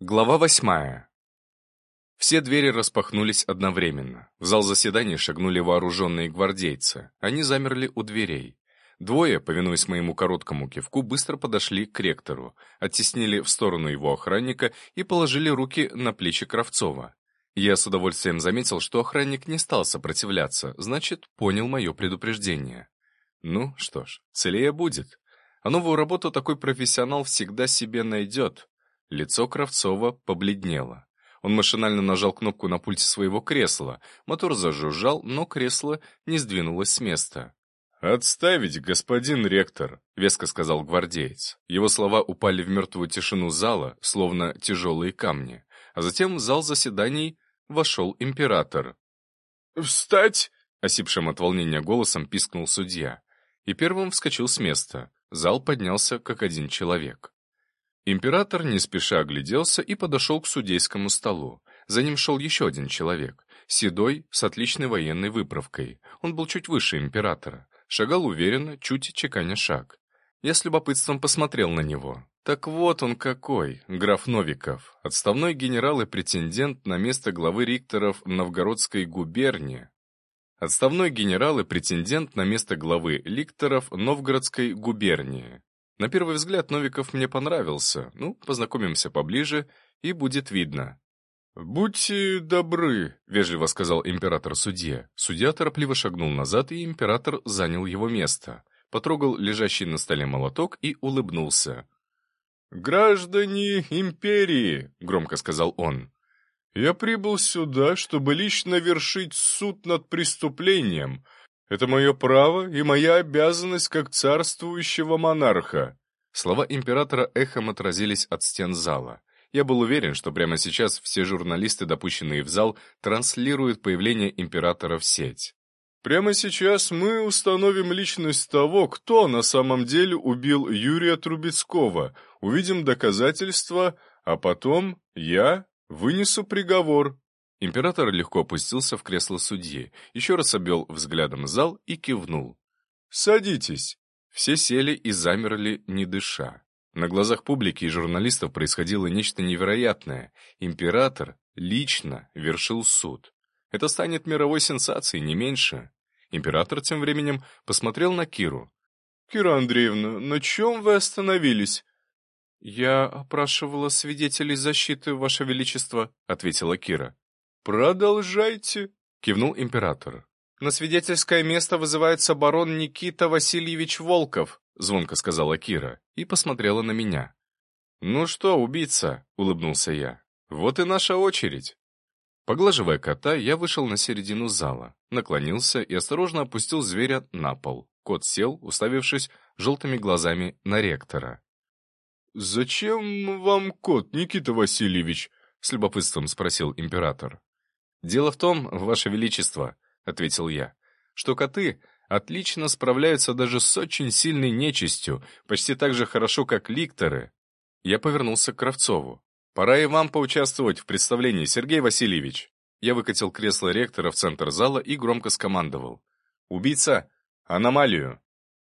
Глава восьмая. Все двери распахнулись одновременно. В зал заседаний шагнули вооруженные гвардейцы. Они замерли у дверей. Двое, повинуясь моему короткому кивку, быстро подошли к ректору, оттеснили в сторону его охранника и положили руки на плечи Кравцова. Я с удовольствием заметил, что охранник не стал сопротивляться, значит, понял мое предупреждение. Ну что ж, целее будет. А новую работу такой профессионал всегда себе найдет. Лицо Кравцова побледнело. Он машинально нажал кнопку на пульте своего кресла. Мотор зажужжал, но кресло не сдвинулось с места. «Отставить, господин ректор», — веско сказал гвардеец. Его слова упали в мертвую тишину зала, словно тяжелые камни. А затем в зал заседаний вошел император. «Встать!» — осипшим от волнения голосом пискнул судья. И первым вскочил с места. Зал поднялся, как один человек. Император не спеша огляделся и подошел к судейскому столу. За ним шел еще один человек, седой, с отличной военной выправкой. Он был чуть выше императора. Шагал уверенно, чуть чеканя шаг. Я с любопытством посмотрел на него. Так вот он какой, граф Новиков, отставной генерал и претендент на место главы рикторов Новгородской губернии. Отставной генерал и претендент на место главы ликторов Новгородской губернии. На первый взгляд Новиков мне понравился. Ну, познакомимся поближе, и будет видно. «Будьте добры», — вежливо сказал император судье. Судья торопливо шагнул назад, и император занял его место. Потрогал лежащий на столе молоток и улыбнулся. «Граждане империи», — громко сказал он, — «я прибыл сюда, чтобы лично вершить суд над преступлением, это мое право и моя обязанность как царствующего монарха». Слова императора эхом отразились от стен зала. Я был уверен, что прямо сейчас все журналисты, допущенные в зал, транслируют появление императора в сеть. Прямо сейчас мы установим личность того, кто на самом деле убил Юрия Трубецкого, увидим доказательства, а потом я вынесу приговор. Император легко опустился в кресло судьи, еще раз обвел взглядом зал и кивнул. «Садитесь». Все сели и замерли, не дыша. На глазах публики и журналистов происходило нечто невероятное. Император лично вершил суд. Это станет мировой сенсацией, не меньше. Император тем временем посмотрел на Киру. «Кира Андреевна, на чем вы остановились?» «Я опрашивала свидетелей защиты, Ваше Величество», — ответила Кира. «Продолжайте», — кивнул император. «На свидетельское место вызывается барон Никита Васильевич Волков», — звонко сказала Кира и посмотрела на меня. «Ну что, убийца?» — улыбнулся я. «Вот и наша очередь». Поглаживая кота, я вышел на середину зала, наклонился и осторожно опустил зверя на пол. Кот сел, уставившись желтыми глазами на ректора. «Зачем вам кот, Никита Васильевич?» — с любопытством спросил император. «Дело в том, Ваше Величество», — ответил я, «что коты отлично справляются даже с очень сильной нечистью, почти так же хорошо, как ликторы». Я повернулся к Кравцову. «Пора и вам поучаствовать в представлении, Сергей Васильевич». Я выкатил кресло ректора в центр зала и громко скомандовал. «Убийца! Аномалию!»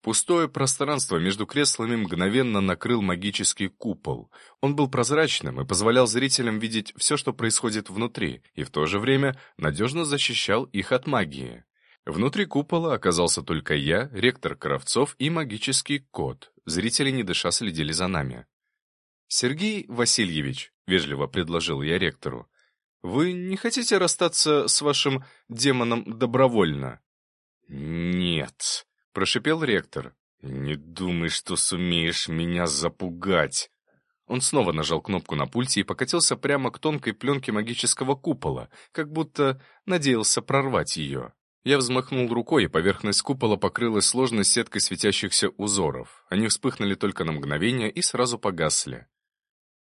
Пустое пространство между креслами мгновенно накрыл магический купол. Он был прозрачным и позволял зрителям видеть все, что происходит внутри, и в то же время надежно защищал их от магии. Внутри купола оказался только я, ректор Кравцов и магический кот. Зрители не дыша следили за нами. «Сергей Васильевич», — вежливо предложил я ректору, «вы не хотите расстаться с вашим демоном добровольно?» «Нет», — прошипел ректор. «Не думай, что сумеешь меня запугать!» Он снова нажал кнопку на пульте и покатился прямо к тонкой пленке магического купола, как будто надеялся прорвать ее. Я взмахнул рукой, и поверхность купола покрылась сложной сеткой светящихся узоров. Они вспыхнули только на мгновение и сразу погасли.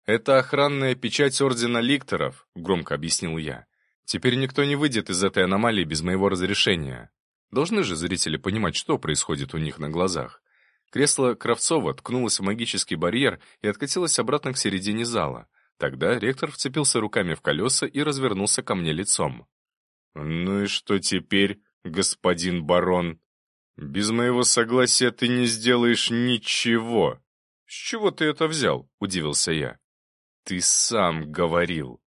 «Это охранная печать Ордена Ликторов», — громко объяснил я. «Теперь никто не выйдет из этой аномалии без моего разрешения. Должны же зрители понимать, что происходит у них на глазах. Кресло Кравцова ткнулось в магический барьер и откатилось обратно к середине зала. Тогда ректор вцепился руками в колеса и развернулся ко мне лицом. «Ну и что теперь, господин барон? Без моего согласия ты не сделаешь ничего». «С чего ты это взял?» — удивился я. «Ты сам говорил».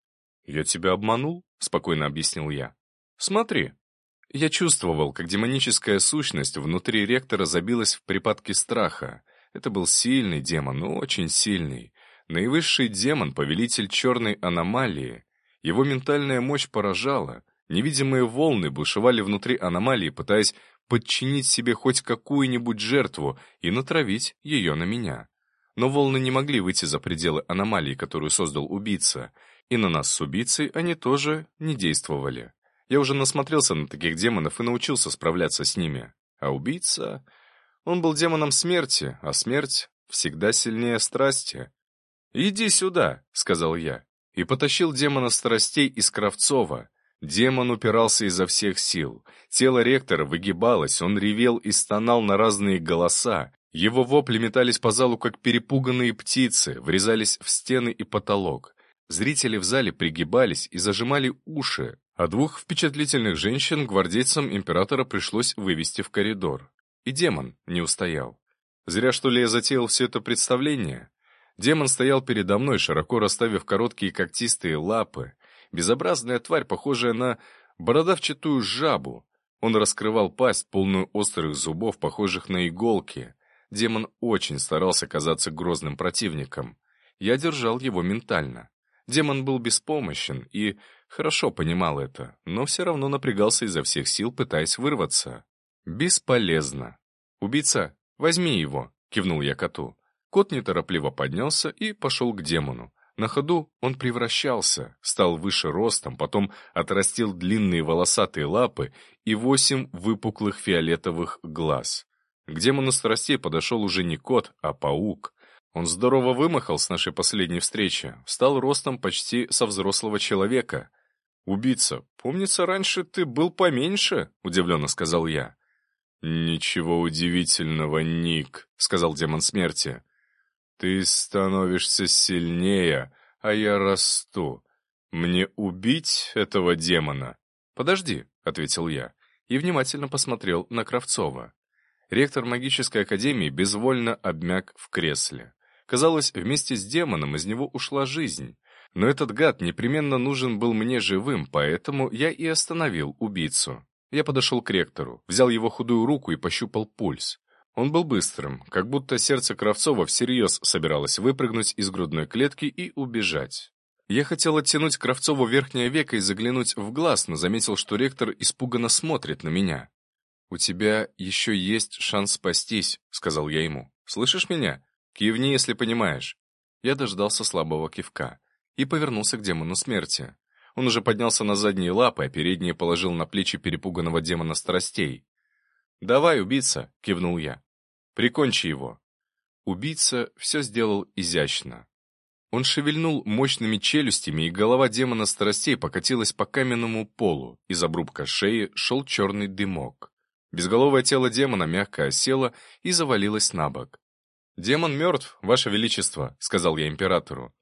«Я тебя обманул?» — спокойно объяснил я. «Смотри». Я чувствовал, как демоническая сущность внутри ректора забилась в припадке страха. Это был сильный демон, но очень сильный. Наивысший демон, повелитель черной аномалии. Его ментальная мощь поражала. Невидимые волны бушевали внутри аномалии, пытаясь подчинить себе хоть какую-нибудь жертву и натравить ее на меня. Но волны не могли выйти за пределы аномалии, которую создал убийца, и на нас с убийцей они тоже не действовали. Я уже насмотрелся на таких демонов и научился справляться с ними. А убийца... Он был демоном смерти, а смерть всегда сильнее страсти. «Иди сюда», — сказал я, и потащил демона страстей из Кравцова. Демон упирался изо всех сил. Тело ректора выгибалось, он ревел и стонал на разные голоса. Его вопли метались по залу, как перепуганные птицы, врезались в стены и потолок. Зрители в зале пригибались и зажимали уши, а двух впечатлительных женщин гвардейцам императора пришлось вывести в коридор. И демон не устоял. Зря, что ли, я затеял все это представление? Демон стоял передо мной, широко расставив короткие когтистые лапы. Безобразная тварь, похожая на бородавчатую жабу. Он раскрывал пасть, полную острых зубов, похожих на иголки. Демон очень старался казаться грозным противником. Я держал его ментально. Демон был беспомощен и хорошо понимал это, но все равно напрягался изо всех сил, пытаясь вырваться. Бесполезно. «Убийца, возьми его», — кивнул я коту. Кот неторопливо поднялся и пошел к демону. На ходу он превращался, стал выше ростом, потом отрастил длинные волосатые лапы и восемь выпуклых фиолетовых глаз. К демону страстей подошел уже не кот, а паук. Он здорово вымахал с нашей последней встречи, стал ростом почти со взрослого человека. «Убийца, помнится, раньше ты был поменьше?» — удивленно сказал я. «Ничего удивительного, Ник», — сказал демон смерти. Ты становишься сильнее, а я расту. Мне убить этого демона? Подожди, ответил я и внимательно посмотрел на Кравцова. Ректор магической академии безвольно обмяк в кресле. Казалось, вместе с демоном из него ушла жизнь. Но этот гад непременно нужен был мне живым, поэтому я и остановил убийцу. Я подошел к ректору, взял его худую руку и пощупал пульс. Он был быстрым, как будто сердце Кравцова всерьез собиралось выпрыгнуть из грудной клетки и убежать. Я хотел оттянуть Кравцову верхнее веко и заглянуть в глаз, но заметил, что ректор испуганно смотрит на меня. «У тебя еще есть шанс спастись», — сказал я ему. «Слышишь меня? Кивни, если понимаешь». Я дождался слабого кивка и повернулся к демону смерти. Он уже поднялся на задние лапы, а передние положил на плечи перепуганного демона страстей. «Давай, убийца!» — кивнул я. Прикончи его!» Убийца все сделал изящно. Он шевельнул мощными челюстями, и голова демона страстей покатилась по каменному полу. Из обрубка шеи шел черный дымок. Безголовое тело демона мягко осело и завалилось на бок. «Демон мертв, ваше величество», — сказал я императору.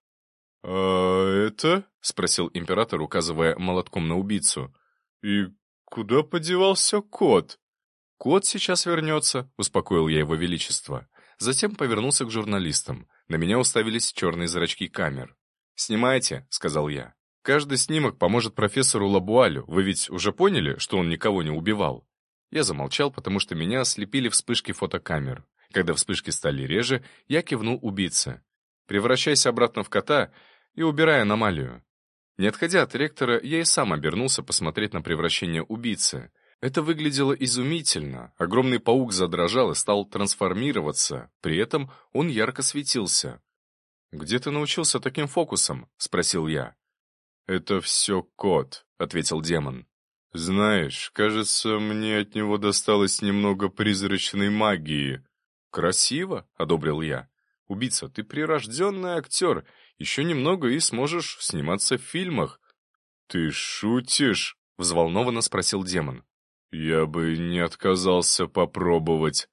«А это?» — спросил император, указывая молотком на убийцу. «И куда подевался кот?» «Кот сейчас вернется», — успокоил я его величество. Затем повернулся к журналистам. На меня уставились черные зрачки камер. «Снимайте», — сказал я. «Каждый снимок поможет профессору Лабуалю. Вы ведь уже поняли, что он никого не убивал?» Я замолчал, потому что меня ослепили вспышки фотокамер. Когда вспышки стали реже, я кивнул убийце. «Превращайся обратно в кота и убирай аномалию». Не отходя от ректора, я и сам обернулся посмотреть на превращение убийцы. Это выглядело изумительно. Огромный паук задрожал и стал трансформироваться. При этом он ярко светился. «Где ты научился таким фокусом?» — спросил я. «Это все кот», — ответил демон. «Знаешь, кажется, мне от него досталось немного призрачной магии». «Красиво», — одобрил я. «Убийца, ты прирожденный актер. Еще немного и сможешь сниматься в фильмах». «Ты шутишь?» — взволнованно спросил демон. «Я бы не отказался попробовать».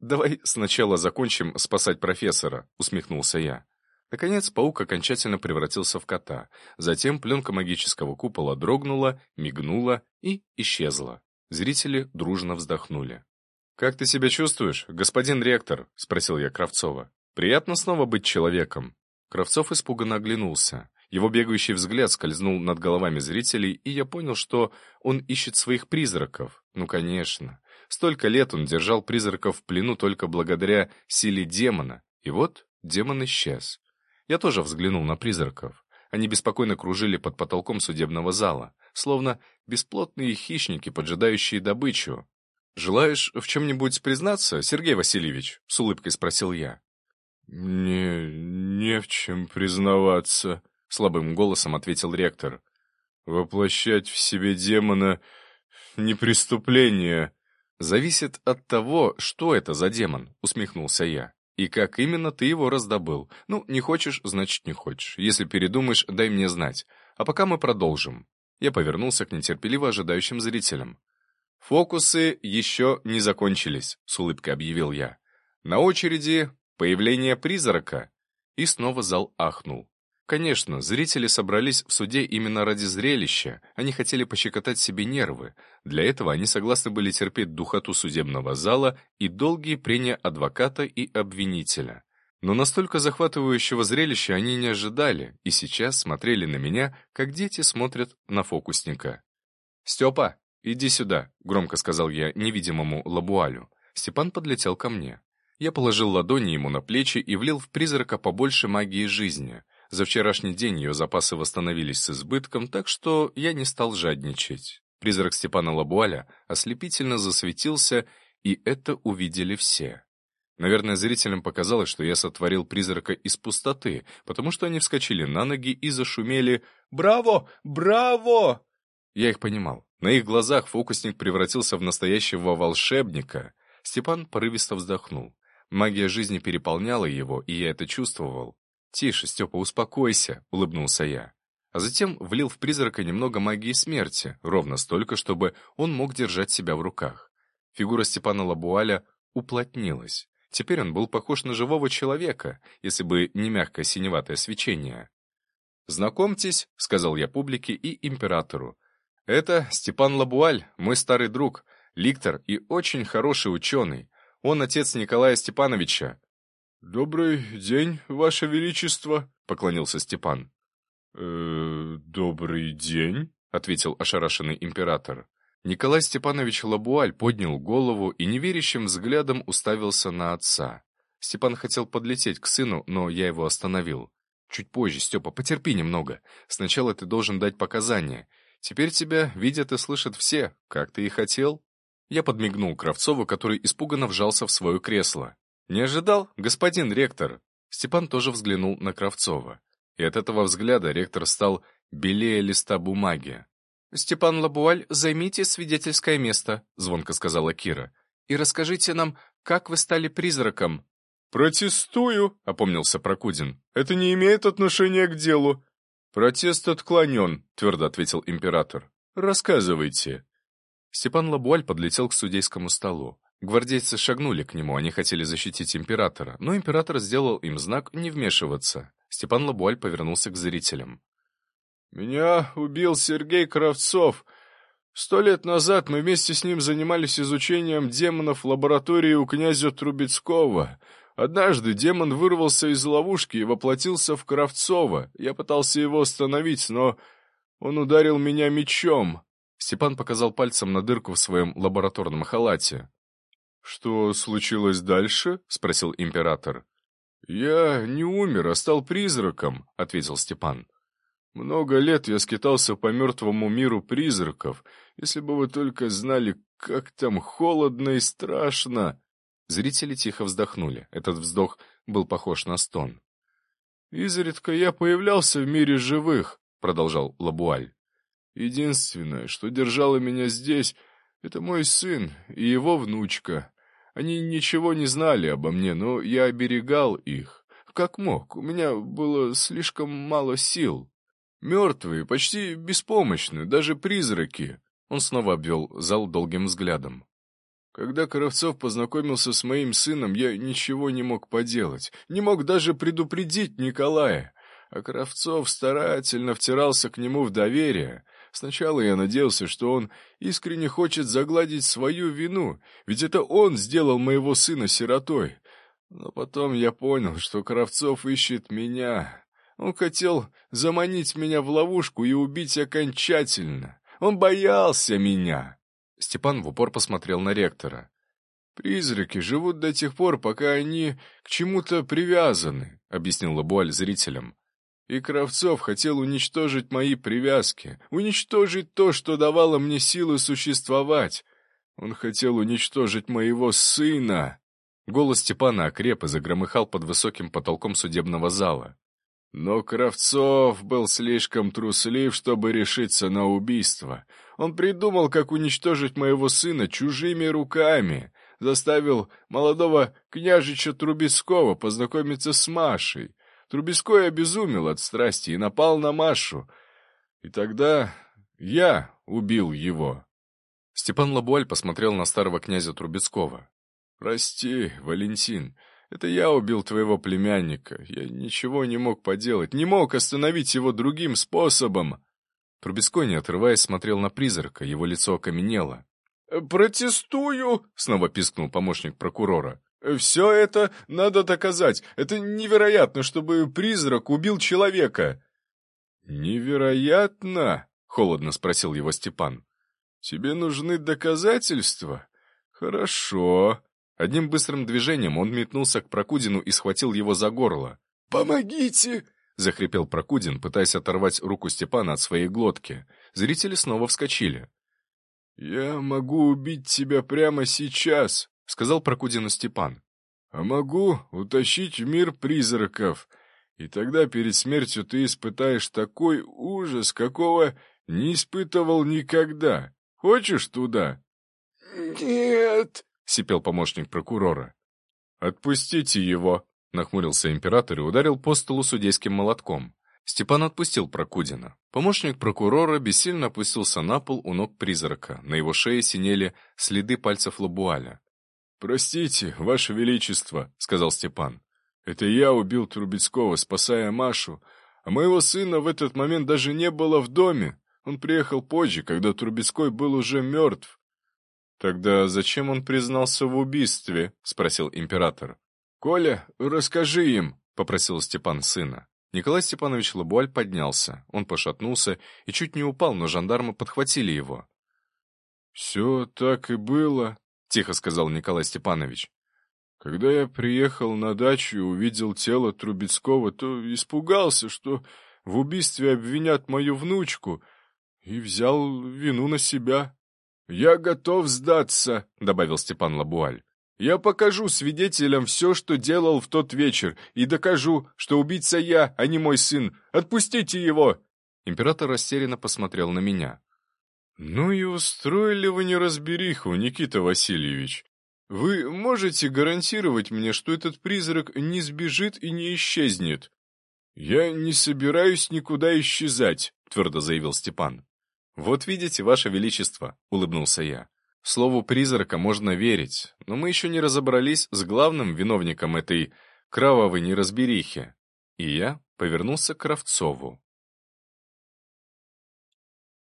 «Давай сначала закончим спасать профессора», — усмехнулся я. Наконец паук окончательно превратился в кота. Затем пленка магического купола дрогнула, мигнула и исчезла. Зрители дружно вздохнули. «Как ты себя чувствуешь, господин ректор?» — спросил я Кравцова. «Приятно снова быть человеком». Кравцов испуганно оглянулся. Его бегающий взгляд скользнул над головами зрителей, и я понял, что он ищет своих призраков. Ну, конечно. Столько лет он держал призраков в плену только благодаря силе демона. И вот демон исчез. Я тоже взглянул на призраков. Они беспокойно кружили под потолком судебного зала, словно бесплотные хищники, поджидающие добычу. «Желаешь в чем-нибудь признаться, Сергей Васильевич?» — с улыбкой спросил я. «Не... не в чем признаваться», — слабым голосом ответил ректор. «Воплощать в себе демона — не преступление». «Зависит от того, что это за демон», — усмехнулся я. «И как именно ты его раздобыл? Ну, не хочешь, значит, не хочешь. Если передумаешь, дай мне знать. А пока мы продолжим». Я повернулся к нетерпеливо ожидающим зрителям. «Фокусы еще не закончились», — с улыбкой объявил я. «На очереди появление призрака». И снова зал ахнул. Конечно, зрители собрались в суде именно ради зрелища, они хотели пощекотать себе нервы. Для этого они согласны были терпеть духоту судебного зала и долгие прения адвоката и обвинителя. Но настолько захватывающего зрелища они не ожидали, и сейчас смотрели на меня, как дети смотрят на фокусника. «Степа, иди сюда», — громко сказал я невидимому Лабуалю. Степан подлетел ко мне. Я положил ладони ему на плечи и влил в призрака побольше магии жизни — за вчерашний день ее запасы восстановились с избытком, так что я не стал жадничать. Призрак Степана Лабуаля ослепительно засветился, и это увидели все. Наверное, зрителям показалось, что я сотворил призрака из пустоты, потому что они вскочили на ноги и зашумели «Браво! Браво!». Я их понимал. На их глазах фокусник превратился в настоящего волшебника. Степан порывисто вздохнул. Магия жизни переполняла его, и я это чувствовал. «Тише, Степа, успокойся», — улыбнулся я. А затем влил в призрака немного магии смерти, ровно столько, чтобы он мог держать себя в руках. Фигура Степана Лабуаля уплотнилась. Теперь он был похож на живого человека, если бы не мягкое синеватое свечение. «Знакомьтесь», — сказал я публике и императору. «Это Степан Лабуаль, мой старый друг, ликтор и очень хороший ученый. Он отец Николая Степановича, «Добрый день, Ваше Величество», — поклонился Степан. «Э, «Добрый день», — ответил ошарашенный император. Николай Степанович Лабуаль поднял голову и неверящим взглядом уставился на отца. Степан хотел подлететь к сыну, но я его остановил. «Чуть позже, Степа, потерпи немного. Сначала ты должен дать показания. Теперь тебя видят и слышат все, как ты и хотел». Я подмигнул Кравцову, который испуганно вжался в свое кресло. «Не ожидал, господин ректор?» Степан тоже взглянул на Кравцова. И от этого взгляда ректор стал белее листа бумаги. «Степан Лабуаль, займите свидетельское место», — звонко сказала Кира. «И расскажите нам, как вы стали призраком». «Протестую», — опомнился Прокудин. «Это не имеет отношения к делу». «Протест отклонен», — твердо ответил император. «Рассказывайте». Степан Лабуаль подлетел к судейскому столу. Гвардейцы шагнули к нему, они хотели защитить императора, но император сделал им знак не вмешиваться. Степан Лабуаль повернулся к зрителям. «Меня убил Сергей Кравцов. Сто лет назад мы вместе с ним занимались изучением демонов в лаборатории у князя Трубецкого. Однажды демон вырвался из ловушки и воплотился в Кравцова. Я пытался его остановить, но он ударил меня мечом». Степан показал пальцем на дырку в своем лабораторном халате. «Что случилось дальше?» — спросил император. «Я не умер, а стал призраком», — ответил Степан. «Много лет я скитался по мертвому миру призраков. Если бы вы только знали, как там холодно и страшно!» Зрители тихо вздохнули. Этот вздох был похож на стон. «Изредка я появлялся в мире живых», — продолжал Лабуаль. «Единственное, что держало меня здесь, — это мой сын и его внучка. Они ничего не знали обо мне, но я оберегал их. Как мог, у меня было слишком мало сил. Мертвые, почти беспомощны, даже призраки. Он снова обвел зал долгим взглядом. Когда Коровцов познакомился с моим сыном, я ничего не мог поделать, не мог даже предупредить Николая. А Кравцов старательно втирался к нему в доверие. Сначала я надеялся, что он искренне хочет загладить свою вину, ведь это он сделал моего сына сиротой. Но потом я понял, что Кравцов ищет меня. Он хотел заманить меня в ловушку и убить окончательно. Он боялся меня. Степан в упор посмотрел на ректора. «Призраки живут до тех пор, пока они к чему-то привязаны», — объяснил Лабуаль зрителям. «И Кравцов хотел уничтожить мои привязки, уничтожить то, что давало мне силы существовать. Он хотел уничтожить моего сына». Голос Степана окреп и загромыхал под высоким потолком судебного зала. Но Кравцов был слишком труслив, чтобы решиться на убийство. Он придумал, как уничтожить моего сына чужими руками, заставил молодого княжича Трубецкого познакомиться с Машей. Трубецкой обезумел от страсти и напал на Машу. И тогда я убил его. Степан Лабуаль посмотрел на старого князя Трубецкого. «Прости, Валентин, это я убил твоего племянника. Я ничего не мог поделать, не мог остановить его другим способом. Трубецкой, не отрываясь, смотрел на призрака, его лицо окаменело. «Протестую!» — снова пискнул помощник прокурора. «Все это надо доказать. Это невероятно, чтобы призрак убил человека». «Невероятно?» — холодно спросил его Степан. «Тебе нужны доказательства? Хорошо. Одним быстрым движением он метнулся к Прокудину и схватил его за горло. «Помогите!» — захрипел Прокудин, пытаясь оторвать руку Степана от своей глотки. Зрители снова вскочили. «Я могу убить тебя прямо сейчас», — сказал Прокудину Степан. «А могу утащить в мир призраков, и тогда перед смертью ты испытаешь такой ужас, какого не испытывал никогда. Хочешь туда?» «Нет», — сипел помощник прокурора. «Отпустите его!» — нахмурился император и ударил по столу судейским молотком. Степан отпустил Прокудина. Помощник прокурора бессильно опустился на пол у ног призрака. На его шее синели следы пальцев Лабуаля. «Простите, Ваше Величество», — сказал Степан. «Это я убил Трубецкого, спасая Машу, а моего сына в этот момент даже не было в доме. Он приехал позже, когда Трубецкой был уже мертв. «Тогда зачем он признался в убийстве?» — спросил император. «Коля, расскажи им», — попросил Степан сына. Николай Степанович Лабуаль поднялся. Он пошатнулся и чуть не упал, но жандармы подхватили его. «Все так и было», — тихо сказал Николай Степанович. «Когда я приехал на дачу и увидел тело Трубецкого, то испугался, что в убийстве обвинят мою внучку, и взял вину на себя». «Я готов сдаться», — добавил Степан Лабуаль. «Я покажу свидетелям все, что делал в тот вечер, и докажу, что убийца я, а не мой сын. Отпустите его!» Император растерянно посмотрел на меня. «Ну и устроили вы неразбериху, Никита Васильевич. Вы можете гарантировать мне, что этот призрак не сбежит и не исчезнет?» «Я не собираюсь никуда исчезать», — твердо заявил Степан. «Вот видите, Ваше Величество», — улыбнулся я. Слову призрака можно верить, но мы еще не разобрались с главным виновником этой кровавой неразберихи. И я повернулся к Кравцову.